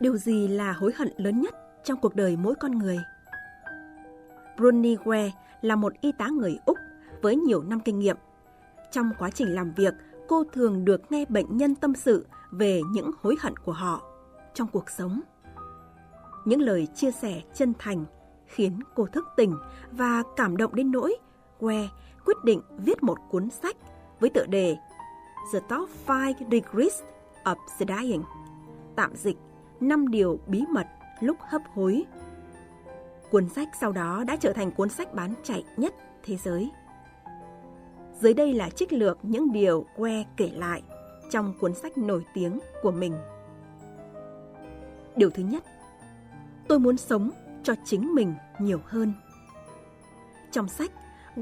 Điều gì là hối hận lớn nhất trong cuộc đời mỗi con người? Bruni Ware là một y tá người Úc với nhiều năm kinh nghiệm. Trong quá trình làm việc, cô thường được nghe bệnh nhân tâm sự về những hối hận của họ trong cuộc sống. Những lời chia sẻ chân thành khiến cô thức tỉnh và cảm động đến nỗi Que quyết định viết một cuốn sách với tựa đề The Top 5 Regrets of the Dying, tạm dịch 5 điều bí mật lúc hấp hối. Cuốn sách sau đó đã trở thành cuốn sách bán chạy nhất thế giới. Dưới đây là trích lược những điều Que kể lại trong cuốn sách nổi tiếng của mình. Điều thứ nhất, tôi muốn sống cho chính mình nhiều hơn. Trong sách,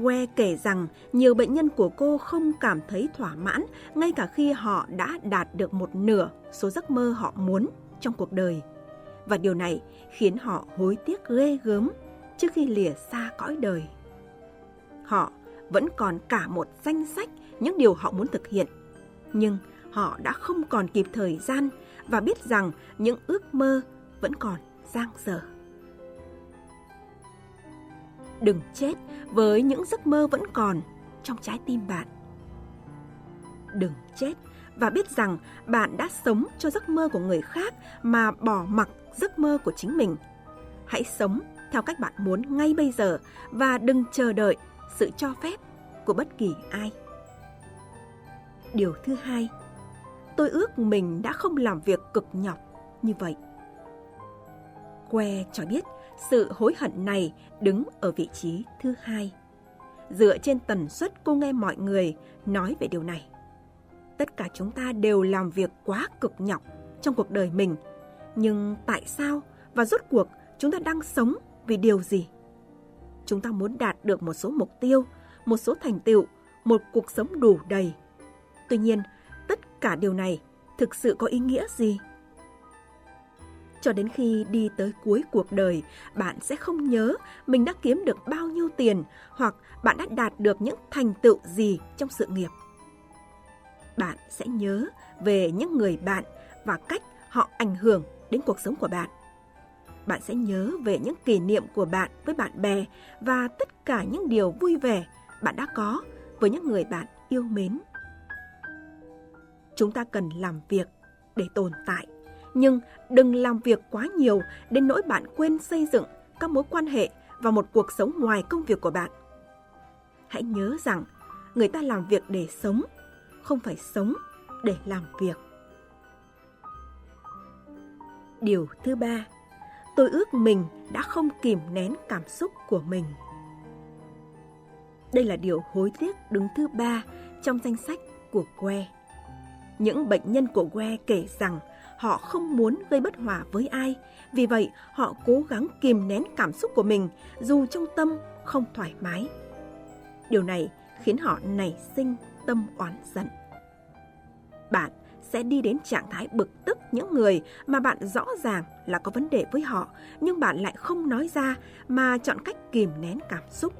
que kể rằng nhiều bệnh nhân của cô không cảm thấy thỏa mãn ngay cả khi họ đã đạt được một nửa số giấc mơ họ muốn trong cuộc đời. Và điều này khiến họ hối tiếc ghê gớm trước khi lìa xa cõi đời. Họ vẫn còn cả một danh sách những điều họ muốn thực hiện, nhưng họ đã không còn kịp thời gian và biết rằng những ước mơ vẫn còn dang dở. Đừng chết với những giấc mơ vẫn còn trong trái tim bạn. Đừng chết và biết rằng bạn đã sống cho giấc mơ của người khác mà bỏ mặc giấc mơ của chính mình. Hãy sống theo cách bạn muốn ngay bây giờ và đừng chờ đợi sự cho phép của bất kỳ ai. Điều thứ hai, tôi ước mình đã không làm việc cực nhọc như vậy. Que cho biết sự hối hận này đứng ở vị trí thứ hai. Dựa trên tần suất cô nghe mọi người nói về điều này. Tất cả chúng ta đều làm việc quá cực nhọc trong cuộc đời mình. Nhưng tại sao và rốt cuộc chúng ta đang sống vì điều gì? Chúng ta muốn đạt được một số mục tiêu, một số thành tựu, một cuộc sống đủ đầy. Tuy nhiên, tất cả điều này thực sự có ý nghĩa gì? cho đến khi đi tới cuối cuộc đời, bạn sẽ không nhớ mình đã kiếm được bao nhiêu tiền hoặc bạn đã đạt được những thành tựu gì trong sự nghiệp. Bạn sẽ nhớ về những người bạn và cách họ ảnh hưởng đến cuộc sống của bạn. Bạn sẽ nhớ về những kỷ niệm của bạn với bạn bè và tất cả những điều vui vẻ bạn đã có với những người bạn yêu mến. Chúng ta cần làm việc để tồn tại nhưng đừng làm việc quá nhiều đến nỗi bạn quên xây dựng các mối quan hệ và một cuộc sống ngoài công việc của bạn. Hãy nhớ rằng người ta làm việc để sống, không phải sống để làm việc. Điều thứ ba, tôi ước mình đã không kìm nén cảm xúc của mình. Đây là điều hối tiếc đứng thứ ba trong danh sách của Que. Những bệnh nhân của Que kể rằng họ không muốn gây bất hòa với ai. Vì vậy, họ cố gắng kìm nén cảm xúc của mình dù trong tâm không thoải mái. Điều này khiến họ nảy sinh tâm oán giận. Bạn sẽ đi đến trạng thái bực tức những người mà bạn rõ ràng là có vấn đề với họ, nhưng bạn lại không nói ra mà chọn cách kìm nén cảm xúc.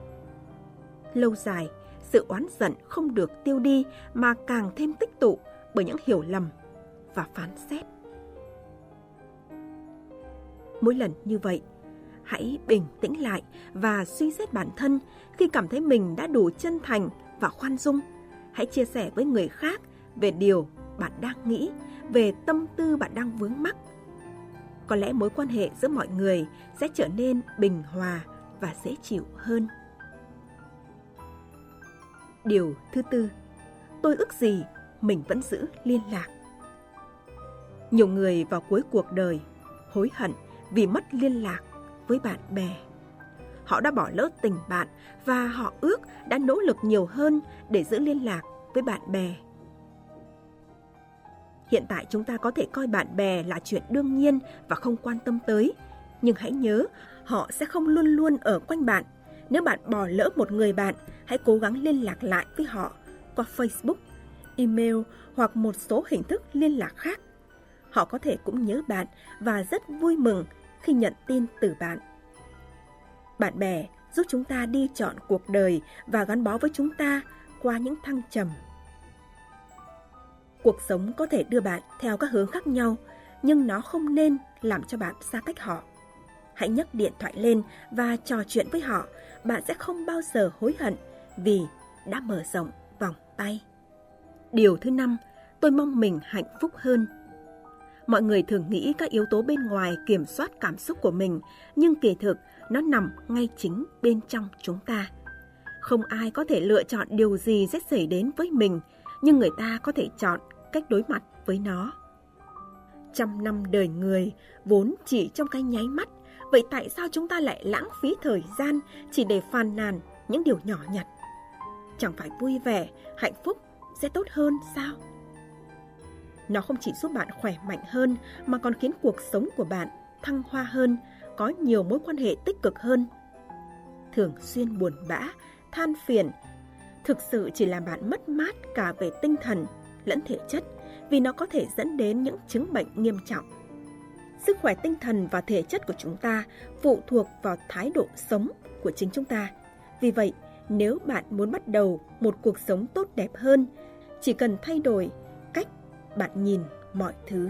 Lâu dài, sự oán giận không được tiêu đi mà càng thêm tích tụ bởi những hiểu lầm và phán xét mỗi lần như vậy. Hãy bình tĩnh lại và suy xét bản thân khi cảm thấy mình đã đủ chân thành và khoan dung. Hãy chia sẻ với người khác về điều bạn đang nghĩ, về tâm tư bạn đang vướng mắc. Có lẽ mối quan hệ giữa mọi người sẽ trở nên bình hòa và dễ chịu hơn. Điều thứ tư, tôi ước gì mình vẫn giữ liên lạc. Nhiều người vào cuối cuộc đời hối hận vì mất liên lạc với bạn bè. Họ đã bỏ lỡ tình bạn và họ ước đã nỗ lực nhiều hơn để giữ liên lạc với bạn bè. Hiện tại chúng ta có thể coi bạn bè là chuyện đương nhiên và không quan tâm tới, nhưng hãy nhớ, họ sẽ không luôn luôn ở quanh bạn. Nếu bạn bỏ lỡ một người bạn, hãy cố gắng liên lạc lại với họ qua Facebook, email hoặc một số hình thức liên lạc khác họ có thể cũng nhớ bạn và rất vui mừng khi nhận tin từ bạn. Bạn bè giúp chúng ta đi chọn cuộc đời và gắn bó với chúng ta qua những thăng trầm. Cuộc sống có thể đưa bạn theo các hướng khác nhau, nhưng nó không nên làm cho bạn xa cách họ. Hãy nhấc điện thoại lên và trò chuyện với họ, bạn sẽ không bao giờ hối hận vì đã mở rộng vòng tay. Điều thứ năm, tôi mong mình hạnh phúc hơn. Mọi người thường nghĩ các yếu tố bên ngoài kiểm soát cảm xúc của mình, nhưng kỳ thực nó nằm ngay chính bên trong chúng ta. Không ai có thể lựa chọn điều gì sẽ xảy đến với mình, nhưng người ta có thể chọn cách đối mặt với nó. Trăm năm đời người vốn chỉ trong cái nháy mắt, vậy tại sao chúng ta lại lãng phí thời gian chỉ để phàn nàn những điều nhỏ nhặt? Chẳng phải vui vẻ, hạnh phúc sẽ tốt hơn sao? Nó không chỉ giúp bạn khỏe mạnh hơn mà còn khiến cuộc sống của bạn thăng hoa hơn, có nhiều mối quan hệ tích cực hơn. Thường xuyên buồn bã, than phiền, thực sự chỉ làm bạn mất mát cả về tinh thần lẫn thể chất vì nó có thể dẫn đến những chứng bệnh nghiêm trọng. Sức khỏe tinh thần và thể chất của chúng ta phụ thuộc vào thái độ sống của chính chúng ta. Vì vậy, nếu bạn muốn bắt đầu một cuộc sống tốt đẹp hơn, chỉ cần thay đổi cách bạn nhìn mọi thứ.